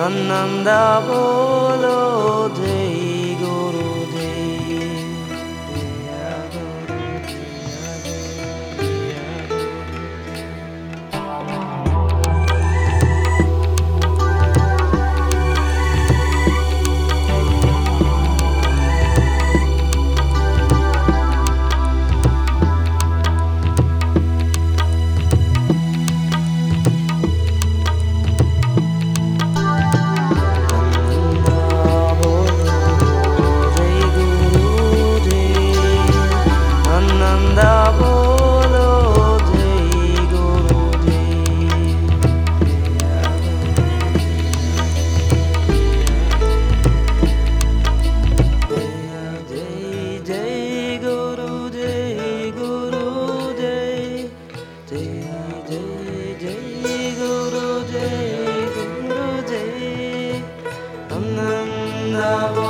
ananda bolo. love.